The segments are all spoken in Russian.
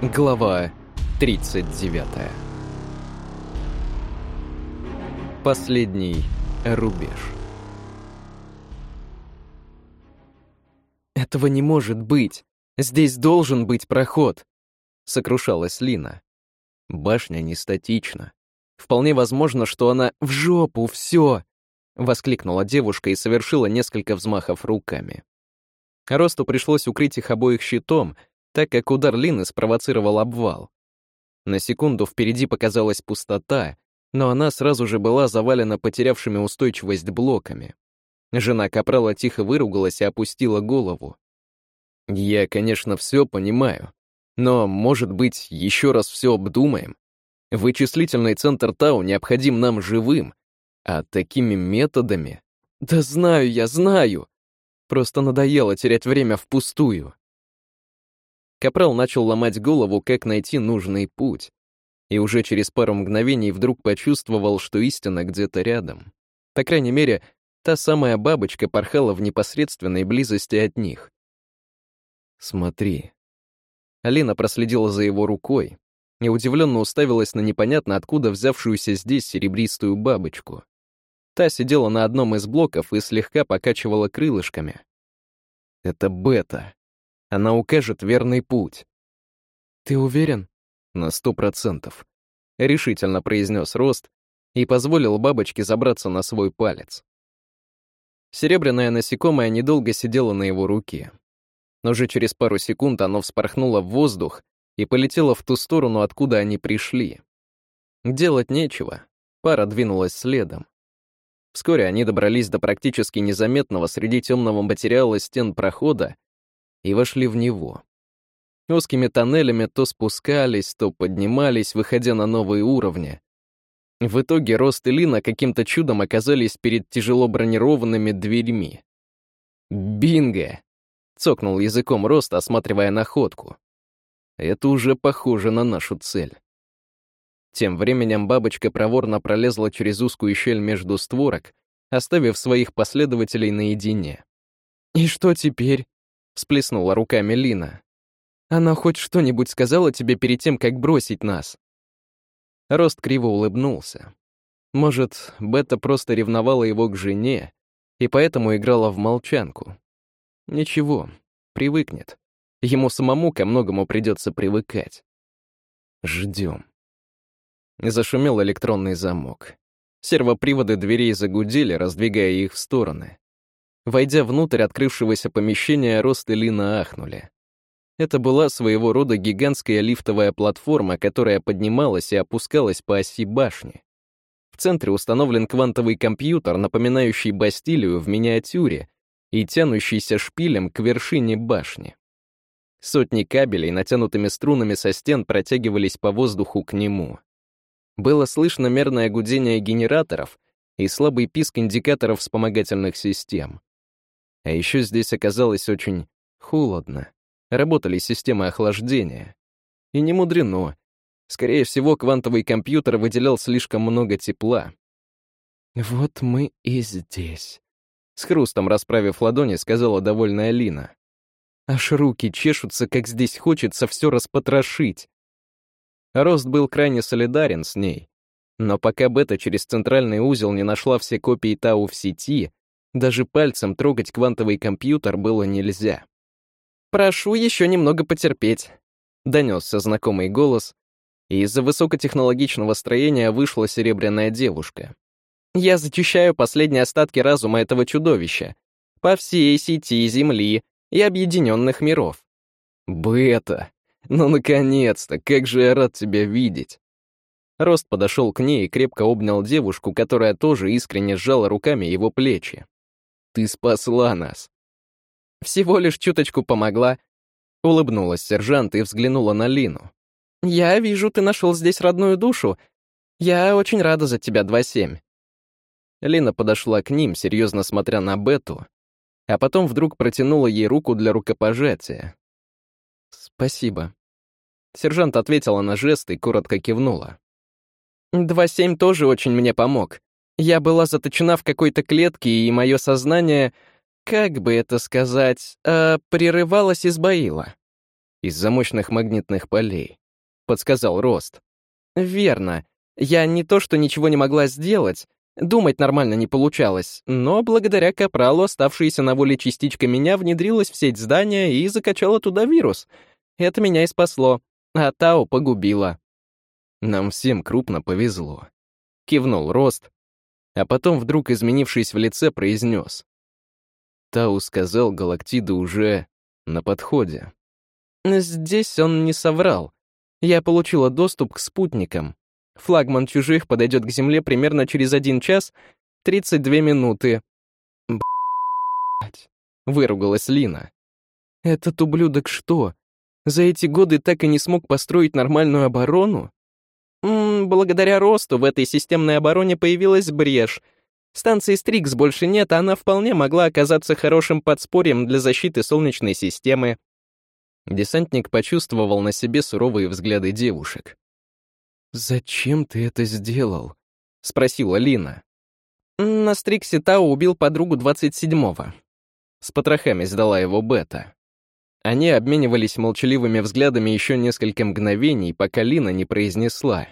Глава 39 Последний рубеж «Этого не может быть! Здесь должен быть проход!» — сокрушалась Лина. Башня не статична. Вполне возможно, что она в жопу, все! воскликнула девушка и совершила несколько взмахов руками. Росту пришлось укрыть их обоих щитом, так как удар Лины спровоцировал обвал. На секунду впереди показалась пустота, но она сразу же была завалена потерявшими устойчивость блоками. Жена Капрала тихо выругалась и опустила голову. «Я, конечно, все понимаю, но, может быть, еще раз все обдумаем? Вычислительный центр Тау необходим нам живым, а такими методами... Да знаю я, знаю! Просто надоело терять время впустую. Капрал начал ломать голову, как найти нужный путь. И уже через пару мгновений вдруг почувствовал, что истина где-то рядом. По крайней мере, та самая бабочка порхала в непосредственной близости от них. «Смотри». Алина проследила за его рукой и удивленно уставилась на непонятно откуда взявшуюся здесь серебристую бабочку. Та сидела на одном из блоков и слегка покачивала крылышками. «Это бета», она укажет верный путь. «Ты уверен?» «На сто процентов», — решительно произнес Рост и позволил бабочке забраться на свой палец. Серебряное насекомое недолго сидело на его руке. Но уже через пару секунд оно вспорхнуло в воздух и полетело в ту сторону, откуда они пришли. Делать нечего, пара двинулась следом. Вскоре они добрались до практически незаметного среди темного материала стен прохода и вошли в него. Узкими тоннелями то спускались, то поднимались, выходя на новые уровни. В итоге Рост и Лина каким-то чудом оказались перед тяжело бронированными дверьми. «Бинго!» — цокнул языком Рост, осматривая находку. «Это уже похоже на нашу цель». Тем временем бабочка проворно пролезла через узкую щель между створок, оставив своих последователей наедине. «И что теперь?» Всплеснула руками Лина. «Она хоть что-нибудь сказала тебе перед тем, как бросить нас?» Рост криво улыбнулся. Может, Бета просто ревновала его к жене и поэтому играла в молчанку. Ничего, привыкнет. Ему самому ко многому придется привыкать. Ждем. Зашумел электронный замок. Сервоприводы дверей загудели, раздвигая их в стороны. Войдя внутрь открывшегося помещения, Рост и Лина ахнули. Это была своего рода гигантская лифтовая платформа, которая поднималась и опускалась по оси башни. В центре установлен квантовый компьютер, напоминающий Бастилию в миниатюре и тянущийся шпилем к вершине башни. Сотни кабелей, натянутыми струнами со стен, протягивались по воздуху к нему. Было слышно мерное гудение генераторов и слабый писк индикаторов вспомогательных систем. А еще здесь оказалось очень холодно. Работали системы охлаждения. И не мудрено. Скорее всего, квантовый компьютер выделял слишком много тепла. «Вот мы и здесь», — с хрустом расправив ладони, сказала довольная Лина. «Аж руки чешутся, как здесь хочется все распотрошить». Рост был крайне солидарен с ней. Но пока Бета через центральный узел не нашла все копии Тау в сети, даже пальцем трогать квантовый компьютер было нельзя. «Прошу еще немного потерпеть», — донесся знакомый голос, и из-за высокотехнологичного строения вышла серебряная девушка. «Я зачищаю последние остатки разума этого чудовища по всей сети Земли и объединенных миров». «Бета! Ну, наконец-то! Как же я рад тебя видеть!» Рост подошел к ней и крепко обнял девушку, которая тоже искренне сжала руками его плечи. Ты спасла нас!» «Всего лишь чуточку помогла», — улыбнулась сержант и взглянула на Лину. «Я вижу, ты нашел здесь родную душу. Я очень рада за тебя, 2-7». Лина подошла к ним, серьезно смотря на Бету, а потом вдруг протянула ей руку для рукопожатия. «Спасибо». Сержант ответила на жест и коротко кивнула. «2-7 тоже очень мне помог. Я была заточена в какой-то клетке, и мое сознание, как бы это сказать, э, прерывалось и сбоило. Из-за мощных магнитных полей, подсказал Рост. Верно. Я не то, что ничего не могла сделать, думать нормально не получалось, но благодаря Капралу оставшаяся на воле частичка меня внедрилась в сеть здания и закачала туда вирус. Это меня и спасло, а Тао погубила. Нам всем крупно повезло. Кивнул Рост, а потом вдруг, изменившись в лице, произнес. Тау сказал, Галактида уже на подходе. Здесь он не соврал. Я получила доступ к спутникам. Флагман чужих подойдет к Земле примерно через один час 32 минуты. Блять, выругалась Лина. Этот ублюдок что, за эти годы так и не смог построить нормальную оборону? М благодаря росту в этой системной обороне появилась брешь. Станции Стрикс больше нет, а она вполне могла оказаться хорошим подспорьем для защиты Солнечной системы. Десантник почувствовал на себе суровые взгляды девушек. «Зачем ты это сделал?» — спросила Лина. На Стриксе Тао убил подругу 27-го. С потрохами сдала его Бета. Они обменивались молчаливыми взглядами еще несколько мгновений, пока Лина не произнесла.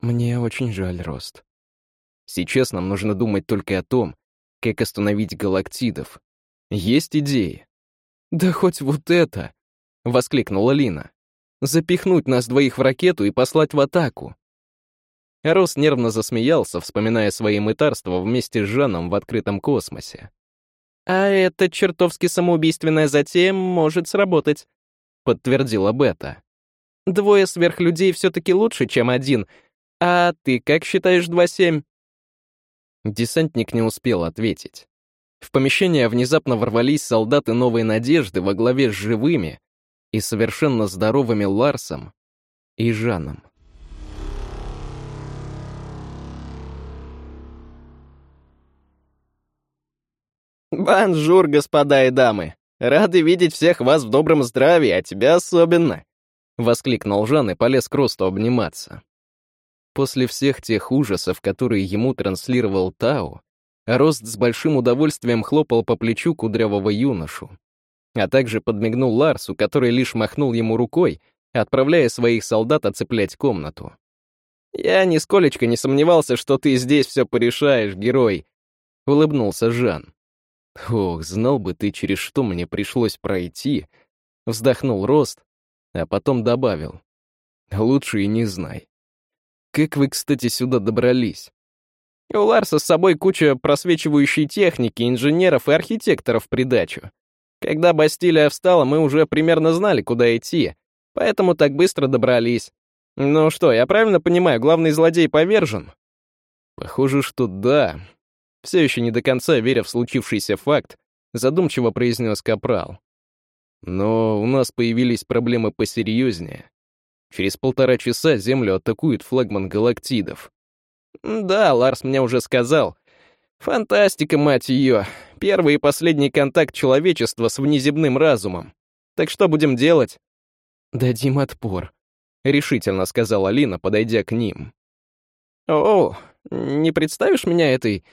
«Мне очень жаль, Рост. Сейчас нам нужно думать только о том, как остановить галактидов. Есть идеи?» «Да хоть вот это!» — воскликнула Лина. «Запихнуть нас двоих в ракету и послать в атаку!» Рос нервно засмеялся, вспоминая свои мытарства вместе с Жаном в открытом космосе. «А эта чертовски самоубийственная затея может сработать», — подтвердила Бета. «Двое сверхлюдей все-таки лучше, чем один. А ты как считаешь 2-7?» Десантник не успел ответить. В помещение внезапно ворвались солдаты Новой Надежды во главе с живыми и совершенно здоровыми Ларсом и Жаном. «Бонжур, господа и дамы! Рады видеть всех вас в добром здравии, а тебя особенно!» — воскликнул Жан и полез к росту обниматься. После всех тех ужасов, которые ему транслировал Тау, Рост с большим удовольствием хлопал по плечу кудрявого юношу, а также подмигнул Ларсу, который лишь махнул ему рукой, отправляя своих солдат оцеплять комнату. «Я нисколечко не сомневался, что ты здесь все порешаешь, герой», — улыбнулся Жан. «Ох, знал бы ты, через что мне пришлось пройти», — вздохнул Рост, а потом добавил. «Лучше и не знай. Как вы, кстати, сюда добрались?» У Ларса с собой куча просвечивающей техники, инженеров и архитекторов придачу. Когда Бастилия встала, мы уже примерно знали, куда идти, поэтому так быстро добрались. Ну что, я правильно понимаю, главный злодей повержен? Похоже, что да. Все еще не до конца веря в случившийся факт, задумчиво произнес Капрал. Но у нас появились проблемы посерьезнее. Через полтора часа Землю атакует флагман галактидов. Да, Ларс мне уже сказал. Фантастика, мать ее. Первый и последний контакт человечества с внеземным разумом. Так что будем делать? Дадим отпор, решительно сказала Алина, подойдя к ним. О, не представишь меня этой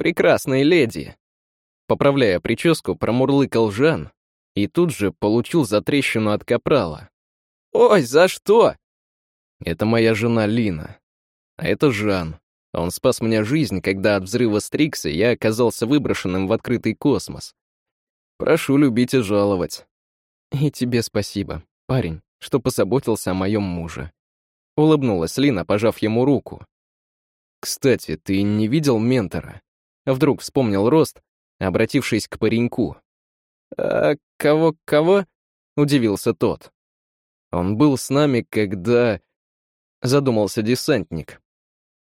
прекрасной леди? Поправляя прическу, промурлыкал Жан и тут же получил затрещину от капрала. «Ой, за что?» «Это моя жена Лина», а это Жан. Он спас мне жизнь, когда от взрыва Стрикса я оказался выброшенным в открытый космос. Прошу любить и жаловать. И тебе спасибо, парень, что позаботился о моем муже. Улыбнулась Лина, пожав ему руку. Кстати, ты не видел ментора? Вдруг вспомнил Рост, обратившись к пареньку. «А кого, кого?» — удивился тот. Он был с нами, когда... Задумался десантник.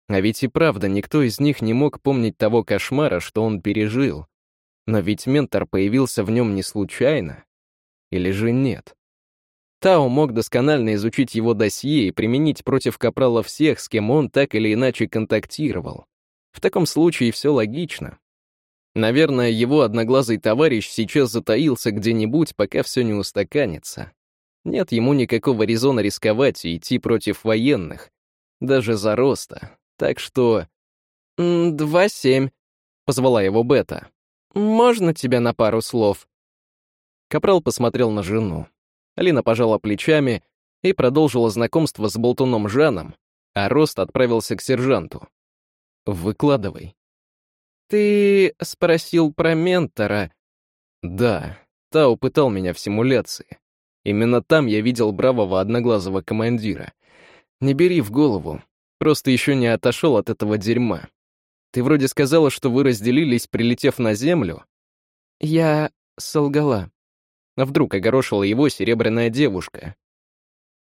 А ведь и правда, никто из них не мог помнить того кошмара, что он пережил. Но ведь ментор появился в нем не случайно. Или же нет? Тао мог досконально изучить его досье и применить против Капрала всех, с кем он так или иначе контактировал. В таком случае все логично. Наверное, его одноглазый товарищ сейчас затаился где-нибудь, пока все не устаканится. Нет ему никакого резона рисковать и идти против военных, даже за роста, так что... «Два семь», — позвала его Бета. «Можно тебя на пару слов?» Капрал посмотрел на жену. Алина пожала плечами и продолжила знакомство с болтуном Жаном, а Рост отправился к сержанту. «Выкладывай». «Ты спросил про ментора?» «Да, Тау пытал меня в симуляции. Именно там я видел бравого одноглазого командира. Не бери в голову, просто еще не отошел от этого дерьма. Ты вроде сказала, что вы разделились, прилетев на Землю?» «Я солгала». А вдруг огорошила его серебряная девушка.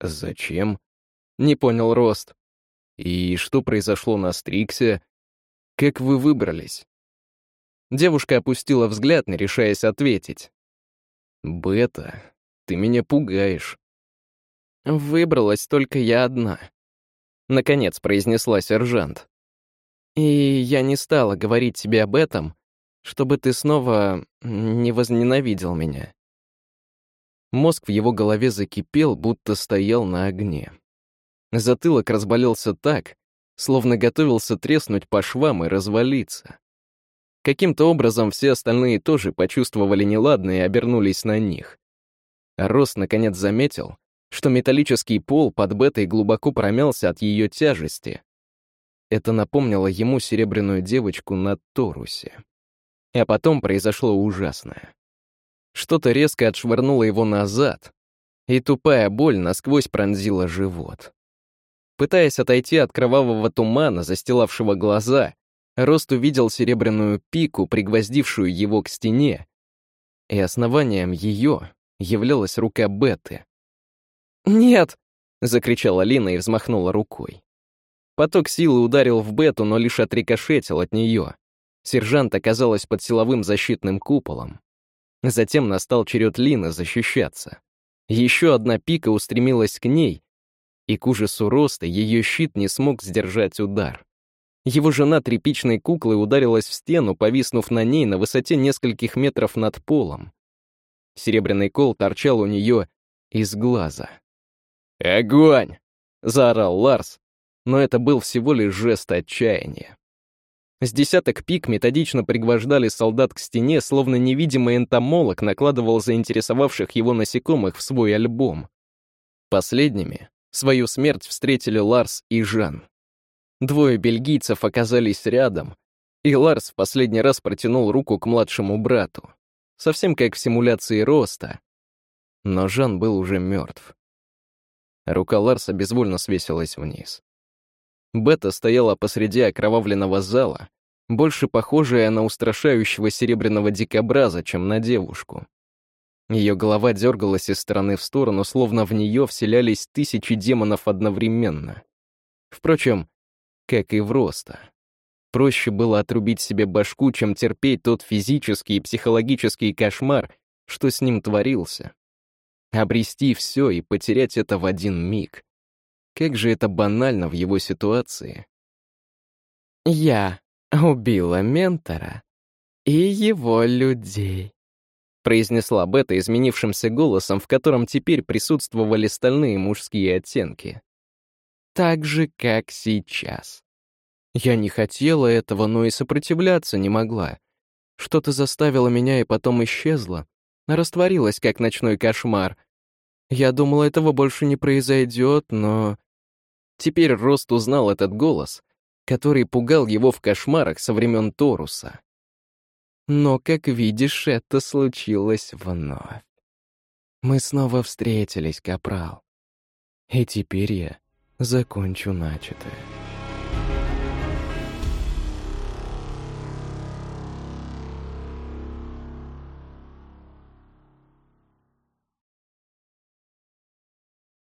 «Зачем?» — не понял Рост. «И что произошло на Стриксе? Как вы выбрались?» Девушка опустила взгляд, не решаясь ответить. «Бета, ты меня пугаешь». «Выбралась только я одна», — наконец произнесла сержант. «И я не стала говорить тебе об этом, чтобы ты снова не возненавидел меня». Мозг в его голове закипел, будто стоял на огне. Затылок разболелся так, словно готовился треснуть по швам и развалиться. Каким-то образом все остальные тоже почувствовали неладное и обернулись на них. А Рос наконец заметил, что металлический пол под бетой глубоко промялся от ее тяжести. Это напомнило ему серебряную девочку на Торусе. А потом произошло ужасное. Что-то резко отшвырнуло его назад, и тупая боль насквозь пронзила живот. Пытаясь отойти от кровавого тумана, застилавшего глаза, Рост увидел серебряную пику, пригвоздившую его к стене, и основанием ее являлась рука Беты. «Нет!» — закричала Лина и взмахнула рукой. Поток силы ударил в Бету, но лишь отрикошетил от нее. Сержант оказалась под силовым защитным куполом. Затем настал черед Лины защищаться. Еще одна пика устремилась к ней, и к ужасу роста ее щит не смог сдержать удар. Его жена тряпичной куклой ударилась в стену, повиснув на ней на высоте нескольких метров над полом. Серебряный кол торчал у нее из глаза. «Огонь!» — заорал Ларс, но это был всего лишь жест отчаяния. С десяток пик методично пригвождали солдат к стене, словно невидимый энтомолог накладывал заинтересовавших его насекомых в свой альбом. Последними свою смерть встретили Ларс и Жан. Двое бельгийцев оказались рядом, и Ларс в последний раз протянул руку к младшему брату, совсем как в симуляции роста. Но Жан был уже мертв. Рука Ларса безвольно свесилась вниз. Бета стояла посреди окровавленного зала, больше похожая на устрашающего серебряного дикобраза, чем на девушку. Ее голова дергалась из стороны в сторону, словно в нее вселялись тысячи демонов одновременно. Впрочем, как и в роста. Проще было отрубить себе башку, чем терпеть тот физический и психологический кошмар, что с ним творился. Обрести все и потерять это в один миг. Как же это банально в его ситуации. Я убила ментора и его людей», — произнесла Бета изменившимся голосом, в котором теперь присутствовали стальные мужские оттенки. «Так же, как сейчас. Я не хотела этого, но и сопротивляться не могла. Что-то заставило меня и потом исчезло, растворилось, как ночной кошмар. Я думала, этого больше не произойдет, но... Теперь Рост узнал этот голос — который пугал его в кошмарах со времен Торуса. Но, как видишь, это случилось вновь. Мы снова встретились, Капрал. И теперь я закончу начатое.